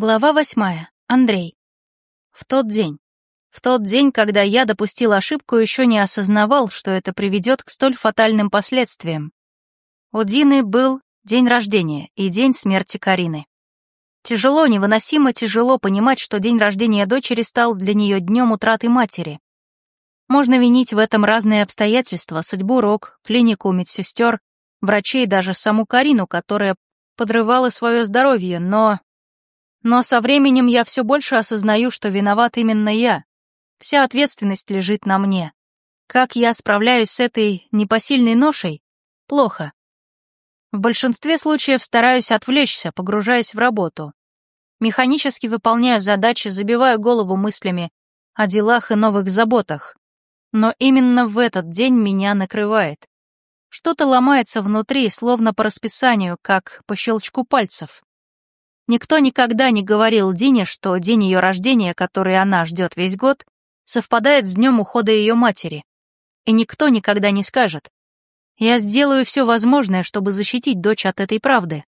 Глава восьмая. Андрей. В тот день. В тот день, когда я допустил ошибку, еще не осознавал, что это приведет к столь фатальным последствиям. У Дины был день рождения и день смерти Карины. Тяжело, невыносимо тяжело понимать, что день рождения дочери стал для нее днем утраты матери. Можно винить в этом разные обстоятельства, судьбу Рок, клинику, медсестер, врачей, даже саму Карину, которая подрывала свое здоровье, но но со временем я все больше осознаю, что виноват именно я. Вся ответственность лежит на мне. Как я справляюсь с этой непосильной ношей? Плохо. В большинстве случаев стараюсь отвлечься, погружаясь в работу. Механически выполняю задачи, забиваю голову мыслями о делах и новых заботах. Но именно в этот день меня накрывает. Что-то ломается внутри, словно по расписанию, как по щелчку пальцев. Никто никогда не говорил Дине, что день ее рождения, который она ждет весь год, совпадает с днем ухода ее матери. И никто никогда не скажет. Я сделаю все возможное, чтобы защитить дочь от этой правды.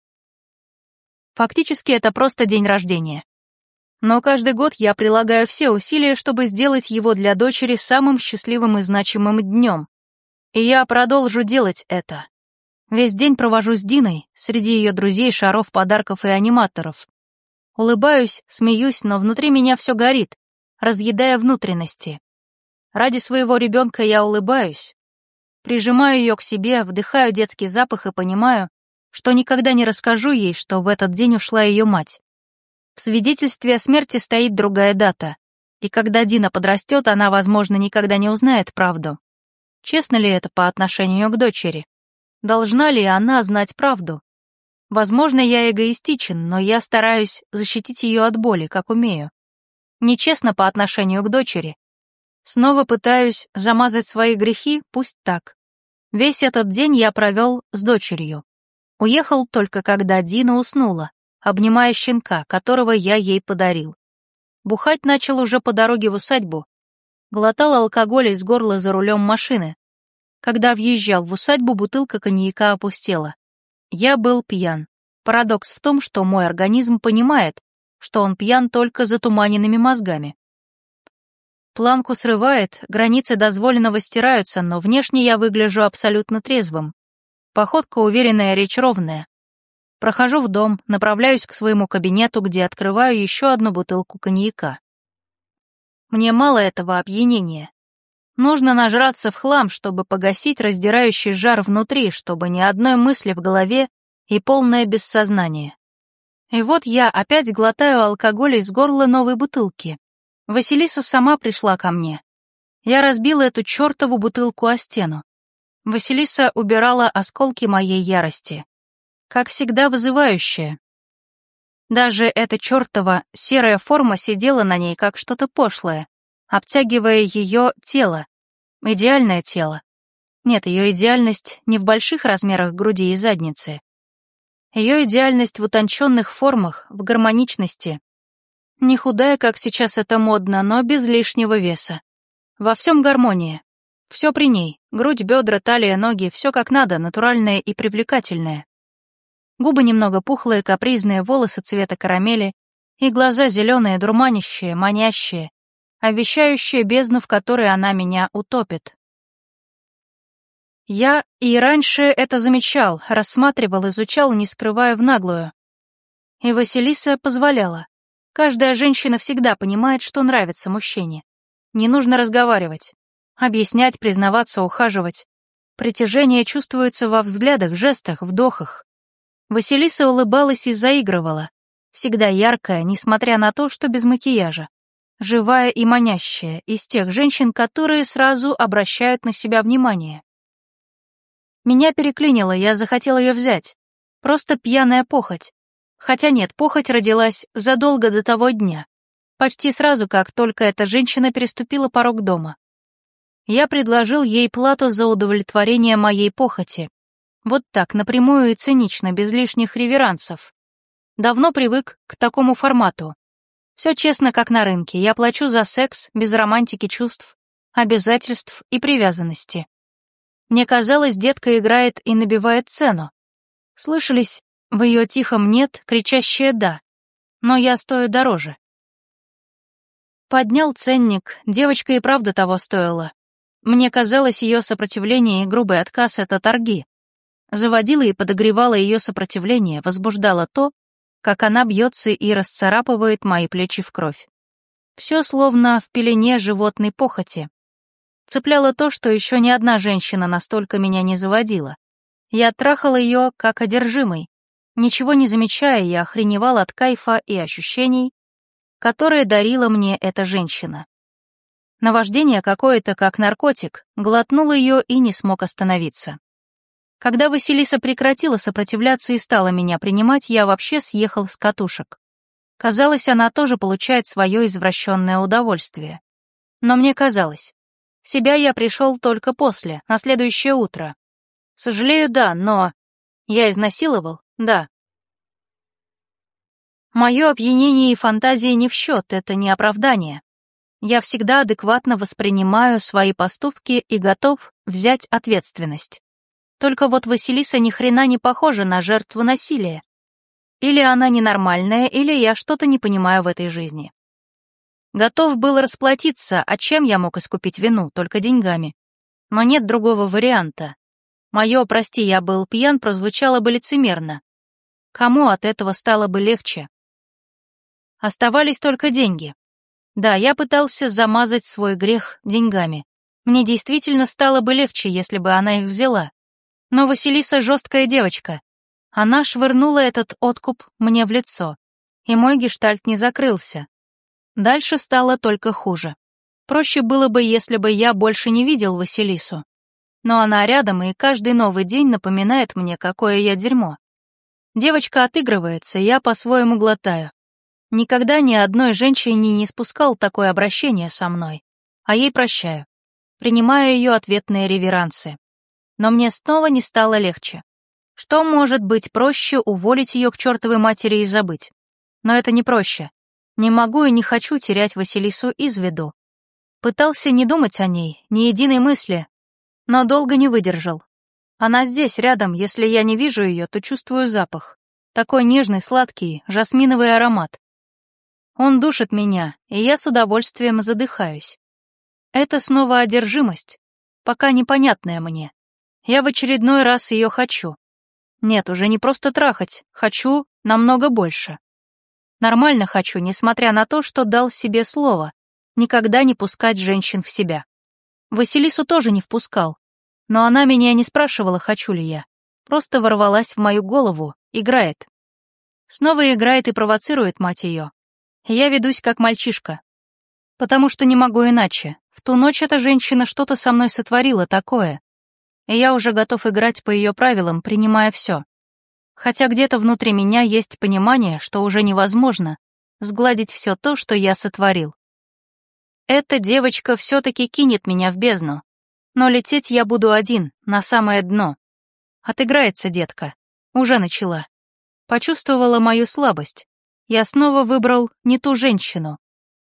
Фактически это просто день рождения. Но каждый год я прилагаю все усилия, чтобы сделать его для дочери самым счастливым и значимым днем. И я продолжу делать это. Весь день провожу с Диной, среди ее друзей, шаров, подарков и аниматоров. Улыбаюсь, смеюсь, но внутри меня все горит, разъедая внутренности. Ради своего ребенка я улыбаюсь. Прижимаю ее к себе, вдыхаю детский запах и понимаю, что никогда не расскажу ей, что в этот день ушла ее мать. В свидетельстве о смерти стоит другая дата, и когда Дина подрастет, она, возможно, никогда не узнает правду. Честно ли это по отношению к дочери? Должна ли она знать правду? Возможно, я эгоистичен, но я стараюсь защитить ее от боли, как умею. Нечестно по отношению к дочери. Снова пытаюсь замазать свои грехи, пусть так. Весь этот день я провел с дочерью. Уехал только когда Дина уснула, обнимая щенка, которого я ей подарил. Бухать начал уже по дороге в усадьбу. Глотал алкоголь из горла за рулем машины, когда въезжал в усадьбу, бутылка коньяка опустела. Я был пьян. Парадокс в том, что мой организм понимает, что он пьян только затуманенными мозгами. Планку срывает, границы дозволенного стираются, но внешне я выгляжу абсолютно трезвым. Походка уверенная, речь ровная. Прохожу в дом, направляюсь к своему кабинету, где открываю еще одну бутылку коньяка. Мне мало этого опьянения. Нужно нажраться в хлам, чтобы погасить раздирающий жар внутри, чтобы ни одной мысли в голове и полное бессознание. И вот я опять глотаю алкоголь из горла новой бутылки. Василиса сама пришла ко мне. Я разбила эту чертову бутылку о стену. Василиса убирала осколки моей ярости. Как всегда вызывающая. Даже эта чертова серая форма сидела на ней как что-то пошлое, обтягивая ее тело. Идеальное тело. Нет, ее идеальность не в больших размерах груди и задницы. Ее идеальность в утонченных формах, в гармоничности. Не худая, как сейчас это модно, но без лишнего веса. Во всем гармония. Все при ней. Грудь, бедра, талия, ноги, все как надо, натуральное и привлекательное. Губы немного пухлые, капризные, волосы цвета карамели, и глаза зеленые, дурманящие, манящие, обещающая бездну, в которой она меня утопит. Я и раньше это замечал, рассматривал, изучал, не скрывая в наглую. И Василиса позволяла. Каждая женщина всегда понимает, что нравится мужчине. Не нужно разговаривать, объяснять, признаваться, ухаживать. Притяжение чувствуется во взглядах, жестах, вдохах. Василиса улыбалась и заигрывала, всегда яркая, несмотря на то, что без макияжа живая и манящая, из тех женщин, которые сразу обращают на себя внимание. Меня переклинило, я захотел ее взять. Просто пьяная похоть. Хотя нет, похоть родилась задолго до того дня. Почти сразу, как только эта женщина переступила порог дома. Я предложил ей плату за удовлетворение моей похоти. Вот так, напрямую и цинично, без лишних реверансов. Давно привык к такому формату. Все честно, как на рынке. Я плачу за секс, без романтики чувств, обязательств и привязанности. Мне казалось, детка играет и набивает цену. Слышались в ее тихом «нет» кричащее «да». но я стою дороже. Поднял ценник, девочка и правда того стоила. Мне казалось, ее сопротивление и грубый отказ — это торги. Заводила и подогревала ее сопротивление, возбуждала то, как она бьется и расцарапывает мои плечи в кровь. Все словно в пелене животной похоти. Цепляло то, что еще ни одна женщина настолько меня не заводила. Я трахала ее как одержимый. Ничего не замечая, я охреневал от кайфа и ощущений, которые дарила мне эта женщина. Наваждение какое-то, как наркотик, глотнул ее и не смог остановиться. Когда Василиса прекратила сопротивляться и стала меня принимать, я вообще съехал с катушек. Казалось, она тоже получает свое извращенное удовольствие. Но мне казалось. Себя я пришел только после, на следующее утро. Сожалею, да, но... Я изнасиловал? Да. Мое опьянение и фантазии не в счет, это не оправдание. Я всегда адекватно воспринимаю свои поступки и готов взять ответственность. Только вот Василиса ни хрена не похожа на жертву насилия. Или она ненормальная, или я что-то не понимаю в этой жизни. Готов был расплатиться, а чем я мог искупить вину, только деньгами. Но нет другого варианта. Мое «прости, я был пьян» прозвучало бы лицемерно. Кому от этого стало бы легче? Оставались только деньги. Да, я пытался замазать свой грех деньгами. Мне действительно стало бы легче, если бы она их взяла. Но Василиса жесткая девочка. Она швырнула этот откуп мне в лицо, и мой гештальт не закрылся. Дальше стало только хуже. Проще было бы, если бы я больше не видел Василису. Но она рядом, и каждый новый день напоминает мне, какое я дерьмо. Девочка отыгрывается, я по-своему глотаю. Никогда ни одной женщине не спускал такое обращение со мной, а ей прощаю. Принимаю ее ответные реверансы но мне снова не стало легче. Что может быть проще уволить ее к чертовой матери и забыть? Но это не проще. Не могу и не хочу терять Василису из виду. Пытался не думать о ней, ни единой мысли, но долго не выдержал. Она здесь, рядом, если я не вижу ее, то чувствую запах. Такой нежный, сладкий, жасминовый аромат. Он душит меня, и я с удовольствием задыхаюсь. Это снова одержимость, пока непонятная мне. Я в очередной раз ее хочу. Нет, уже не просто трахать, хочу намного больше. Нормально хочу, несмотря на то, что дал себе слово, никогда не пускать женщин в себя. Василису тоже не впускал, но она меня не спрашивала, хочу ли я. Просто ворвалась в мою голову, играет. Снова играет и провоцирует мать ее. Я ведусь как мальчишка. Потому что не могу иначе. В ту ночь эта женщина что-то со мной сотворила такое, и я уже готов играть по ее правилам, принимая все. Хотя где-то внутри меня есть понимание, что уже невозможно сгладить все то, что я сотворил. Эта девочка все-таки кинет меня в бездну, но лететь я буду один, на самое дно. Отыграется детка. Уже начала. Почувствовала мою слабость. Я снова выбрал не ту женщину.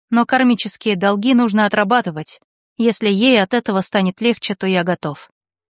Но кармические долги нужно отрабатывать. Если ей от этого станет легче, то я готов.